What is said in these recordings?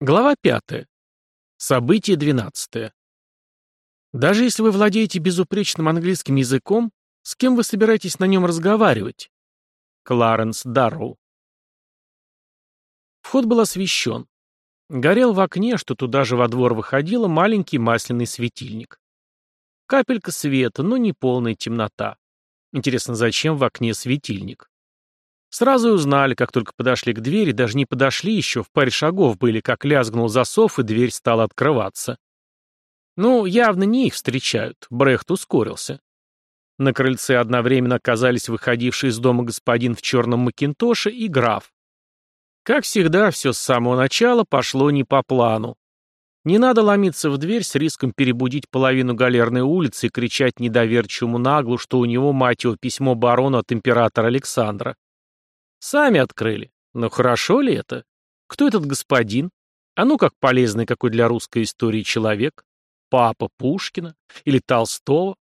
Глава 5. Событие 12. Даже если вы владеете безупречным английским языком, с кем вы собираетесь на нем разговаривать? Кларенс Дарроу. Вход был освещен. Горел в окне, что туда же во двор выходило, маленький масляный светильник. Капелька света, но не полная темнота. Интересно, зачем в окне светильник? Сразу узнали, как только подошли к двери, даже не подошли еще, в паре шагов были, как лязгнул засов, и дверь стала открываться. Ну, явно не их встречают, Брехт ускорился. На крыльце одновременно оказались выходивший из дома господин в черном макинтоше и граф. Как всегда, все с самого начала пошло не по плану. Не надо ломиться в дверь с риском перебудить половину галерной улицы и кричать недоверчивому наглу, что у него, мать его, письмо барону от императора Александра. Сами открыли. Но хорошо ли это? Кто этот господин? А ну как полезный какой для русской истории человек? Папа Пушкина? Или Толстого?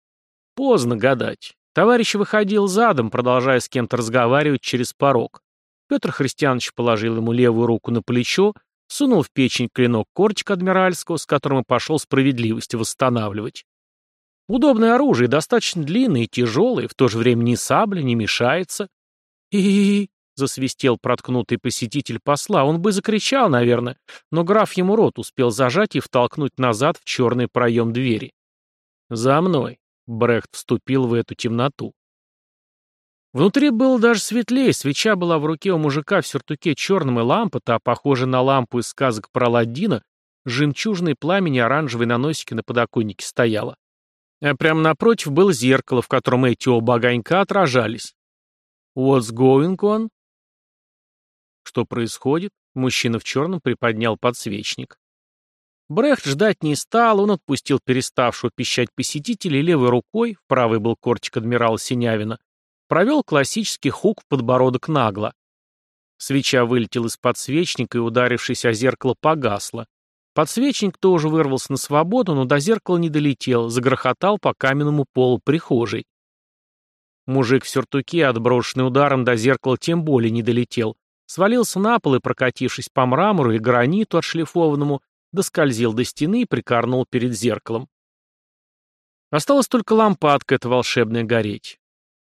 Поздно гадать. Товарищ выходил задом, продолжая с кем-то разговаривать через порог. Петр Христианович положил ему левую руку на плечо, сунул в печень клинок кортика адмиральского, с которым и пошел справедливость восстанавливать. Удобное оружие, достаточно длинное и тяжелое, в то же время ни сабля, не мешается. И — засвистел проткнутый посетитель посла. Он бы закричал, наверное, но граф ему рот успел зажать и втолкнуть назад в черный проем двери. «За мной!» — Брехт вступил в эту темноту. Внутри было даже светлее, свеча была в руке у мужика в сюртуке черном, и лампа-то, похожая на лампу из сказок про Аладдина, жемчужной пламени оранжевой на носике на подоконнике стояла. А прямо напротив было зеркало, в котором эти оба огонька отражались. «What's going on?» Что происходит? Мужчина в черном приподнял подсвечник. Брехт ждать не стал, он отпустил переставшего пищать посетителя и левой рукой, в правой был кортик адмирала Синявина, провел классический хук в подбородок нагло. Свеча вылетела из подсвечника и, ударившись о зеркало, погасла. Подсвечник тоже вырвался на свободу, но до зеркала не долетел, загрохотал по каменному полу прихожей. Мужик в сюртуке, отброшенный ударом до зеркала, тем более не долетел, свалился на пол и, прокатившись по мрамору и граниту отшлифованному, доскользил до стены и прикорнул перед зеркалом. Осталась только лампадка эта волшебная гореть.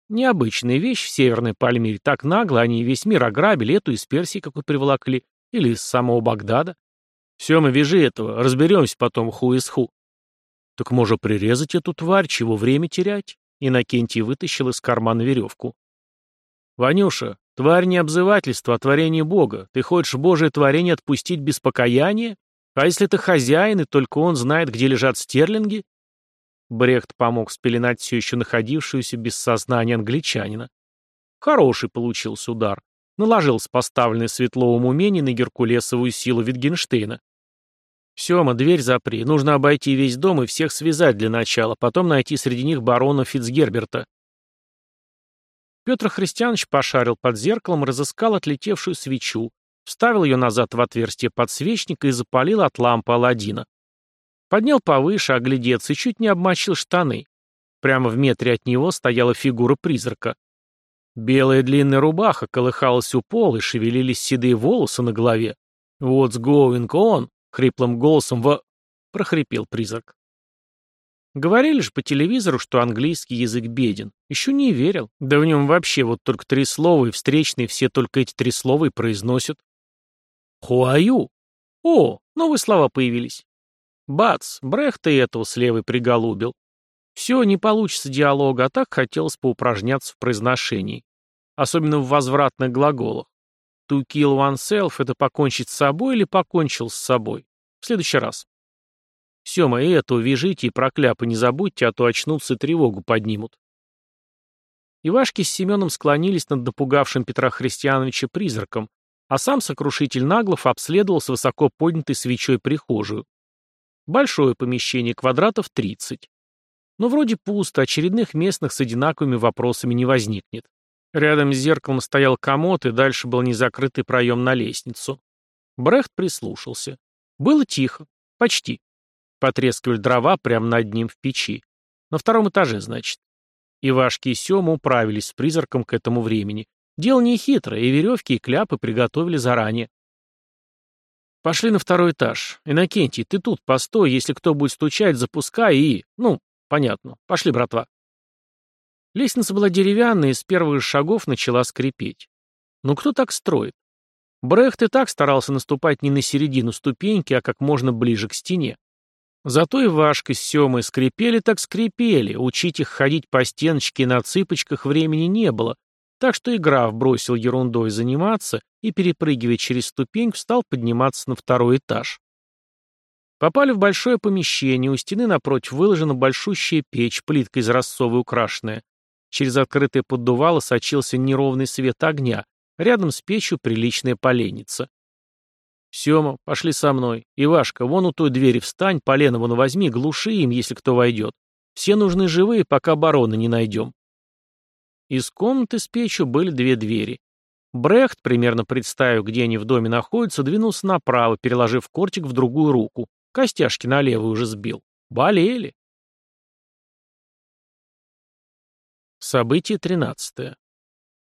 Необычная вещь в Северной Пальмире. Так нагло они весь мир ограбили, эту из Персии какой приволокли, или из самого Багдада. Все, мы вяжи этого, разберемся потом ху из ху. Так можно прирезать эту тварь, чего время терять? Иннокентий вытащил из кармана веревку. «Ванюша, Тварь не обзывательство, а творение Бога. Ты хочешь Божие творение отпустить без покаяния? А если ты хозяин, и только он знает, где лежат стерлинги?» Брехт помог спеленать все еще находившуюся без сознания англичанина. Хороший получился удар. Наложился поставленное светловым умение на геркулесовую силу Витгенштейна. «Сема, дверь запри. Нужно обойти весь дом и всех связать для начала, потом найти среди них барона Фицгерберта. Петр Христианович пошарил под зеркалом, разыскал отлетевшую свечу, вставил ее назад в отверстие подсвечника и запалил от лампы Аладдина. Поднял повыше, оглядеться и чуть не обмочил штаны. Прямо в метре от него стояла фигура призрака. Белая длинная рубаха колыхалась у пола и шевелились седые волосы на голове. «What's going on?» — хриплым голосом в... — прохрипел призрак. Говорили же по телевизору, что английский язык беден. Еще не верил. Да в нем вообще вот только три слова, и встречные все только эти три слова и произносят. Хуаю. О, новые слова появились. Бац, Брехта и этого с левой приголубил. Все, не получится диалога, а так хотелось поупражняться в произношении. Особенно в возвратных глаголах. To kill oneself — это покончить с собой или покончил с собой. В следующий раз. Сема, и эту вяжите и прокляпы не забудьте, а то очнутся и тревогу поднимут. Ивашки с Семеном склонились над напугавшим Петра Христиановича призраком, а сам сокрушитель Наглов обследовал с высоко поднятой свечой прихожую. Большое помещение, квадратов 30. Но вроде пусто, очередных местных с одинаковыми вопросами не возникнет. Рядом с зеркалом стоял комод, и дальше был незакрытый проем на лестницу. Брехт прислушался. Было тихо. Почти. Потрескивали дрова прямо над ним в печи. На втором этаже, значит. Ивашки и Сема управились с призраком к этому времени. Дело не хитрое, и веревки, и кляпы приготовили заранее. Пошли на второй этаж. Иннокентий, ты тут постой, если кто будет стучать, запускай и... Ну, понятно. Пошли, братва. Лестница была деревянная и с первых шагов начала скрипеть. Ну кто так строит? Брехт и так старался наступать не на середину ступеньки, а как можно ближе к стене. Зато и Вашка с Семой скрипели так скрипели, учить их ходить по стеночке на цыпочках времени не было, так что и граф бросил ерундой заниматься и, перепрыгивая через ступеньку, стал подниматься на второй этаж. Попали в большое помещение, у стены напротив выложена большущая печь, плиткой из рассовы украшенная. Через открытое поддувало сочился неровный свет огня, рядом с печью приличная поленница. «Сема, пошли со мной. Ивашка, вон у той двери встань, полено вон возьми, глуши им, если кто войдет. Все нужны живые, пока барона не найдем». Из комнаты с печью были две двери. Брехт, примерно представив, где они в доме находятся, двинулся направо, переложив кортик в другую руку. Костяшки на левую уже сбил. Болели. Событие тринадцатое.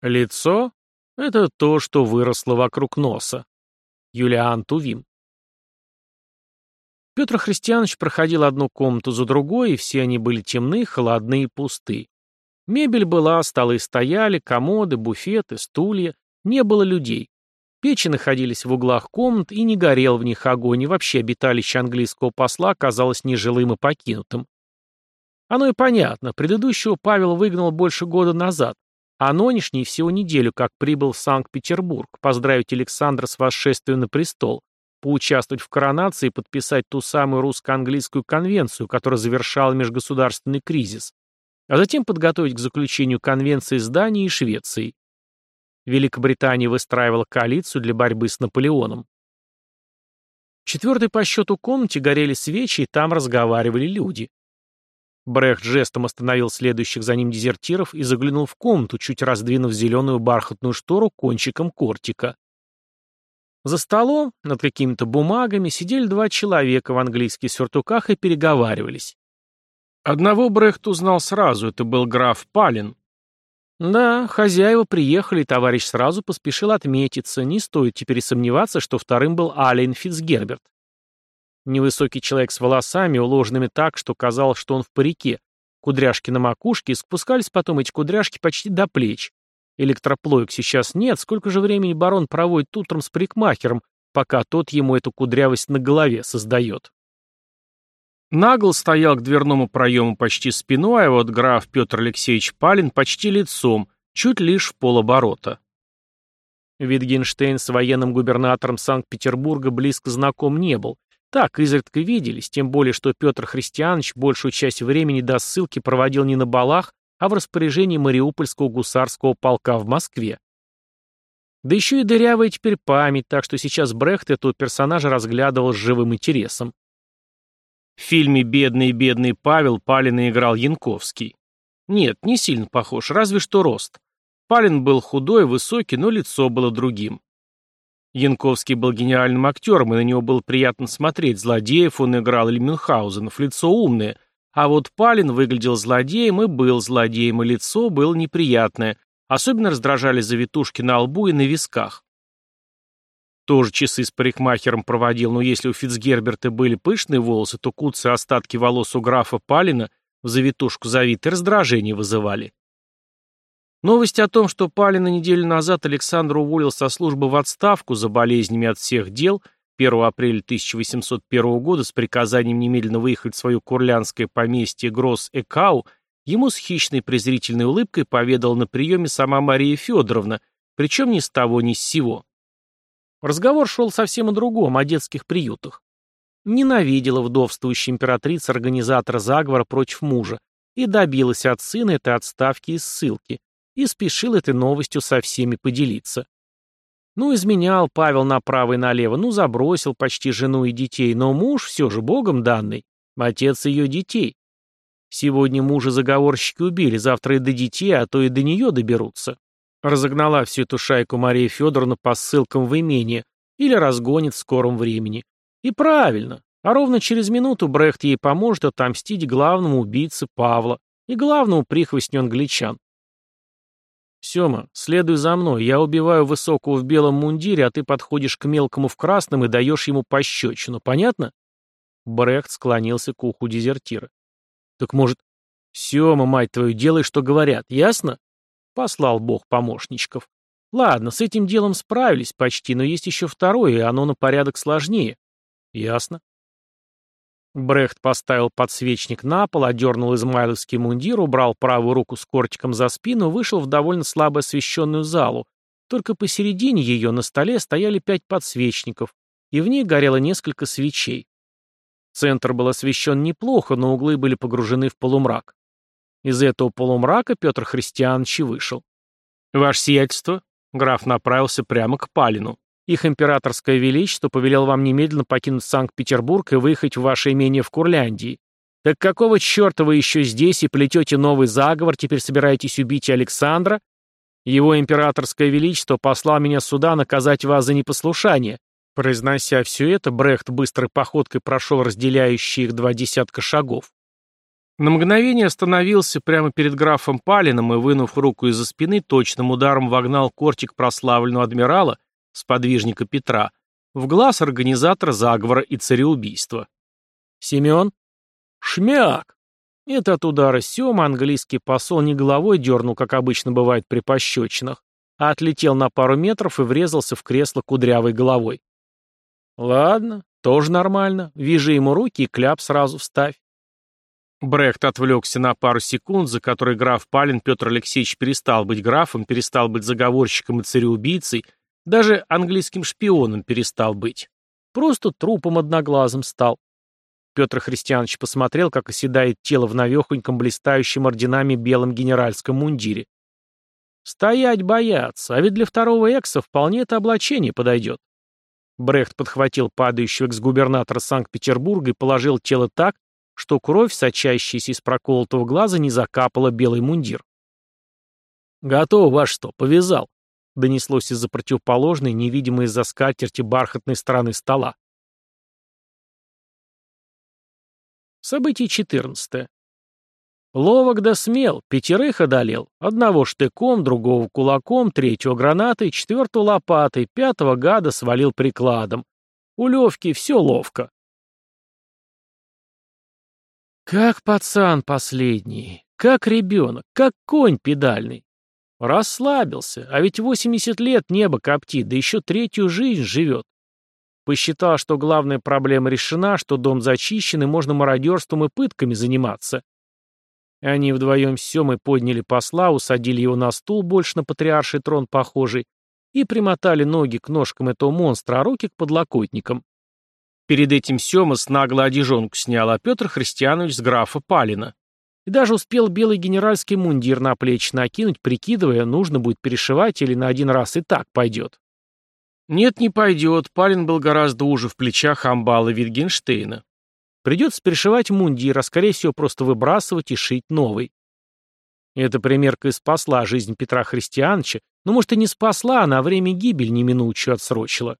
Лицо — это то, что выросло вокруг носа. Юлиан Тувим. Петр Христианович проходил одну комнату за другой, и все они были темны, холодны и пусты. Мебель была, столы стояли, комоды, буфеты, стулья. Не было людей. Печи находились в углах комнат, и не горел в них огонь, и вообще обиталище английского посла казалось нежилым и покинутым. Оно и понятно, предыдущего Павел выгнал больше года назад, а нынешний всего неделю как прибыл в Санкт-Петербург поздравить Александра с восшествием на престол, поучаствовать в коронации и подписать ту самую русско-английскую конвенцию, которая завершала межгосударственный кризис, а затем подготовить к заключению конвенции с Данией и Швецией. Великобритания выстраивала коалицию для борьбы с Наполеоном. В четвертой по счету комнате горели свечи, и там разговаривали люди. Брехт жестом остановил следующих за ним дезертиров и заглянул в комнату, чуть раздвинув зеленую бархатную штору кончиком кортика. За столом, над какими-то бумагами, сидели два человека в английских сюртуках и переговаривались. Одного Брехт узнал сразу, это был граф Палин. Да, хозяева приехали, и товарищ сразу поспешил отметиться, не стоит теперь сомневаться, что вторым был Ален Фицгерберт. Невысокий человек с волосами, уложенными так, что казалось, что он в парике. Кудряшки на макушке, и спускались потом эти кудряшки почти до плеч. Электроплоек сейчас нет, сколько же времени барон проводит утром с парикмахером, пока тот ему эту кудрявость на голове создает. Нагл стоял к дверному проему почти спиной, а вот граф Петр Алексеевич Палин почти лицом, чуть лишь в полоборота. Витгенштейн с военным губернатором Санкт-Петербурга близко знаком не был, так, изредка виделись, тем более, что Петр Христианович большую часть времени до ссылки проводил не на балах, а в распоряжении Мариупольского гусарского полка в Москве. Да еще и дырявая теперь память, так что сейчас Брехт этого персонажа разглядывал с живым интересом. В фильме «Бедный-бедный Павел» Палина играл Янковский. Нет, не сильно похож, разве что рост. Палин был худой, высокий, но лицо было другим. Янковский был гениальным актером, и на него было приятно смотреть. Злодеев он играл или Мюнхгаузенов, лицо умное. А вот Палин выглядел злодеем и был злодеем, и лицо было неприятное. Особенно раздражали завитушки на лбу и на висках. Тоже часы с парикмахером проводил, но если у Фицгерберта были пышные волосы, то куцы остатки волос у графа Палина в завитушку завиты раздражение вызывали. Новость о том, что Палина неделю назад Александр уволил со службы в отставку за болезнями от всех дел 1 апреля 1801 года с приказанием немедленно выехать в свое курлянское поместье Гросс-Экау, ему с хищной презрительной улыбкой поведала на приеме сама Мария Федоровна, причем ни с того ни с сего. Разговор шел совсем о другом, о детских приютах. Ненавидела вдовствующая императрица организатора заговора против мужа и добилась от сына этой отставки и ссылки и спешил этой новостью со всеми поделиться. Ну, изменял Павел направо и налево, ну, забросил почти жену и детей, но муж все же богом данный, отец ее детей. Сегодня мужа заговорщики убили, завтра и до детей, а то и до нее доберутся. Разогнала всю эту шайку Мария Федоровна по ссылкам в имение или разгонит в скором времени. И правильно, а ровно через минуту Брехт ей поможет отомстить главному убийце Павла и главному прихвостню англичан. Сема, следуй за мной, я убиваю высокого в белом мундире, а ты подходишь к мелкому в красном и даешь ему пощечину, понятно? Брехт склонился к уху дезертира. Так может... Сема, мать твою, делай, что говорят, ясно? Послал бог помощничков. Ладно, с этим делом справились почти, но есть еще второе, и оно на порядок сложнее. Ясно. Брехт поставил подсвечник на пол, одернул измайловский мундир, убрал правую руку с кортиком за спину, вышел в довольно слабо освещенную залу. Только посередине ее на столе стояли пять подсвечников, и в ней горело несколько свечей. Центр был освещен неплохо, но углы были погружены в полумрак. Из этого полумрака Петр Христианович вышел. «Ваше сиятельство», — граф направился прямо к Палину. Их императорское величество повелел вам немедленно покинуть Санкт-Петербург и выехать в ваше имение в Курляндии. Так какого черта вы еще здесь и плетете новый заговор, теперь собираетесь убить Александра? Его императорское величество послал меня сюда наказать вас за непослушание. Произнося все это, Брехт быстрой походкой прошел разделяющие их два десятка шагов. На мгновение остановился прямо перед графом Палином и, вынув руку из-за спины, точным ударом вогнал кортик прославленного адмирала, сподвижника Петра, в глаз организатора заговора и цареубийства. Семен? Шмяк! Это от удара Сема английский посол не головой дернул, как обычно бывает при пощечинах, а отлетел на пару метров и врезался в кресло кудрявой головой. Ладно, тоже нормально. Вижи ему руки и кляп сразу вставь. Брехт отвлекся на пару секунд, за которые граф Палин Петр Алексеевич перестал быть графом, перестал быть заговорщиком и цареубийцей даже английским шпионом перестал быть. Просто трупом одноглазым стал. Петр Христианович посмотрел, как оседает тело в навехоньком блистающем орденами белом генеральском мундире. Стоять бояться, а ведь для второго экса вполне это облачение подойдет. Брехт подхватил падающего экс-губернатора Санкт-Петербурга и положил тело так, что кровь, сочащаяся из проколотого глаза, не закапала белый мундир. «Готово, ваш что, повязал?» Донеслось из-за противоположной, невидимой из-за скатерти бархатной стороны стола. Событие 14. Ловок да смел, пятерых одолел. Одного штыком, другого кулаком, третьего гранатой, четвертого лопатой, пятого гада свалил прикладом. У Левки все ловко. Как пацан последний, как ребенок, как конь педальный. Расслабился, а ведь 80 лет небо коптит, да еще третью жизнь живет. Посчитал, что главная проблема решена, что дом зачищен и можно мародерством и пытками заниматься. Они вдвоем с Семой подняли посла, усадили его на стул, больше на патриарший трон похожий, и примотали ноги к ножкам этого монстра, а руки к подлокотникам. Перед этим Сема с нагло одежонку снял, а Петр Христианович с графа Палина. И даже успел белый генеральский мундир на плечи накинуть, прикидывая, нужно будет перешивать или на один раз и так пойдет. Нет, не пойдет, Палин был гораздо уже в плечах амбала Витгенштейна. Придется перешивать мундир, а скорее всего просто выбрасывать и шить новый. Эта примерка и спасла жизнь Петра Христиановича, но, может, и не спасла, а на время гибель неминучую отсрочила.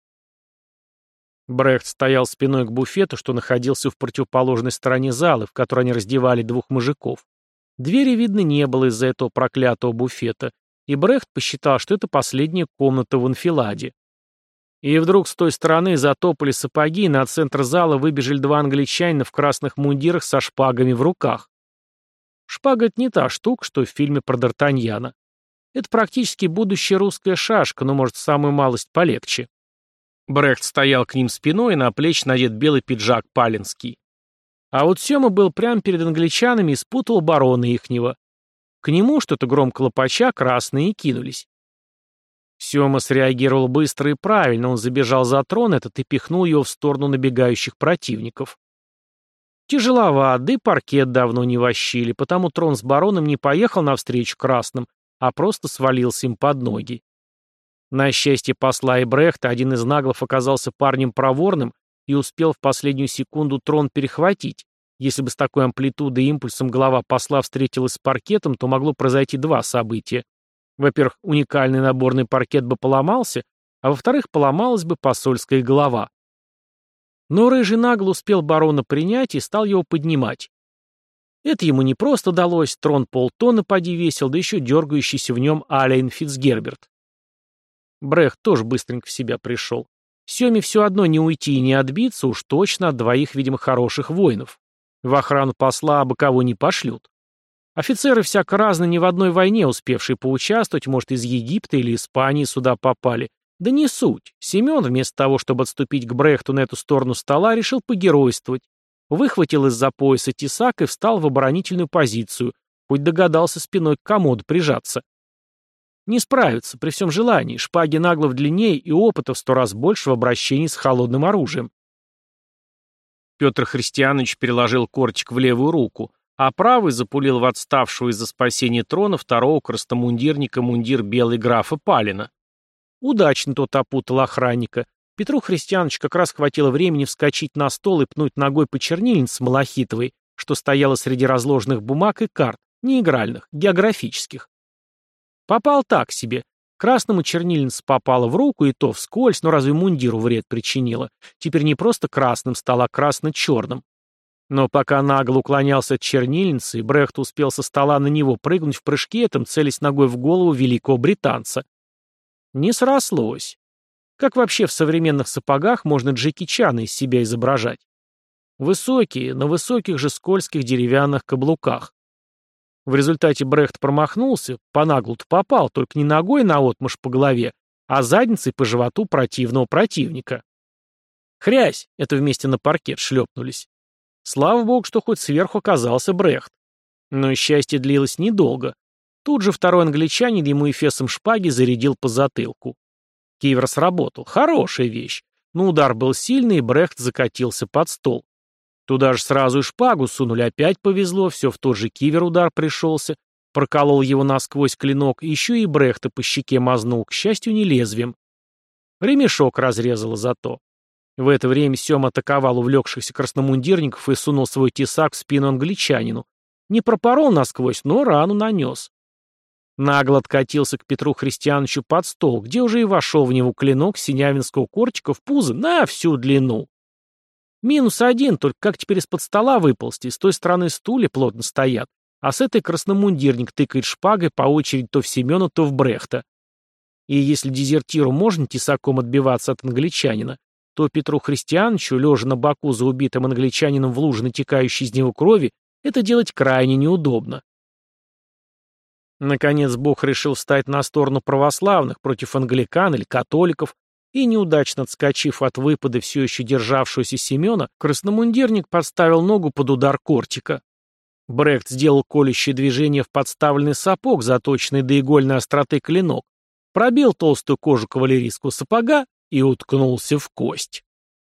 Брехт стоял спиной к буфету, что находился в противоположной стороне залы, в которой они раздевали двух мужиков. Двери, видно, не было из-за этого проклятого буфета, и Брехт посчитал, что это последняя комната в анфиладе. И вдруг с той стороны затопали сапоги, и на центр зала выбежали два англичанина в красных мундирах со шпагами в руках. Шпага — это не та штука, что в фильме про Д'Артаньяна. Это практически будущая русская шашка, но, может, самую малость полегче. Брехт стоял к ним спиной, и на плечи надет белый пиджак палинский. А вот Сема был прямо перед англичанами и спутал барона ихнего. К нему, что-то громко лопача, красные и кинулись. Сема среагировал быстро и правильно, он забежал за трон этот и пихнул его в сторону набегающих противников. Тяжеловат, да и паркет давно не вощили, потому трон с бароном не поехал навстречу красным, а просто свалился им под ноги. На счастье посла и один из наглов оказался парнем проворным и успел в последнюю секунду трон перехватить. Если бы с такой амплитудой и импульсом голова посла встретилась с паркетом, то могло произойти два события. Во-первых, уникальный наборный паркет бы поломался, а во-вторых, поломалась бы посольская голова. Но рыжий нагло успел барона принять и стал его поднимать. Это ему не просто далось, трон полтонны поди весил, да еще дергающийся в нем Алейн Фицгерберт. Брехт тоже быстренько в себя пришел. Семе все одно не уйти и не отбиться, уж точно от двоих, видимо, хороших воинов. В охрану посла абы кого не пошлют. Офицеры всяко разно ни в одной войне успевшие поучаствовать, может, из Египта или Испании сюда попали. Да не суть. Семен, вместо того, чтобы отступить к Брехту на эту сторону стола, решил погеройствовать. Выхватил из-за пояса тесак и встал в оборонительную позицию, хоть догадался спиной к комоду прижаться. Не справится, при всем желании, шпаги наглов длиннее и опыта в сто раз больше в обращении с холодным оружием. Петр Христианович переложил кортик в левую руку, а правый запулил в отставшего из-за спасения трона второго крастомундирника мундир белый графа Палина. Удачно тот опутал охранника. Петру Христианович как раз хватило времени вскочить на стол и пнуть ногой по чернильнице малахитовой, что стояла среди разложенных бумаг и карт, не игральных, географических. Попал так себе. Красному чернильница попала в руку, и то вскользь, но разве мундиру вред причинила? Теперь не просто красным стал, а красно-черным. Но пока нагло уклонялся от чернильницы, Брехт успел со стола на него прыгнуть в прыжке, этом целясь ногой в голову великого британца. Не срослось. Как вообще в современных сапогах можно Джеки Чана из себя изображать? Высокие, на высоких же скользких деревянных каблуках. В результате Брехт промахнулся, по наглу-то попал, только не ногой наотмашь по голове, а задницей по животу противного противника. Хрясь, это вместе на паркет шлепнулись. Слава богу, что хоть сверху оказался Брехт. Но счастье длилось недолго. Тут же второй англичанин ему эфесом шпаги зарядил по затылку. Кивер сработал. Хорошая вещь. Но удар был сильный, и Брехт закатился под стол. Туда же сразу и шпагу сунули, опять повезло, все в тот же кивер удар пришелся, проколол его насквозь клинок, еще и Брехта по щеке мазнул, к счастью, не лезвием. Ремешок разрезало зато. В это время Сем атаковал увлекшихся красномундирников и сунул свой тесак в спину англичанину. Не пропорол насквозь, но рану нанес. Нагло откатился к Петру Христиановичу под стол, где уже и вошел в него клинок синявинского корчика в пузо на всю длину. Минус один, только как теперь из-под стола выползти, с той стороны стулья плотно стоят, а с этой красномундирник тыкает шпагой по очереди то в Семена, то в Брехта. И если дезертиру можно тесаком отбиваться от англичанина, то Петру Христиановичу, лежа на боку за убитым англичанином в луже натекающей из него крови, это делать крайне неудобно. Наконец Бог решил встать на сторону православных против англикан или католиков, и, неудачно отскочив от выпада все еще державшегося Семена, красномундирник подставил ногу под удар кортика. Брехт сделал колющее движение в подставленный сапог, заточенный до игольной остроты клинок, пробил толстую кожу кавалерийского сапога и уткнулся в кость.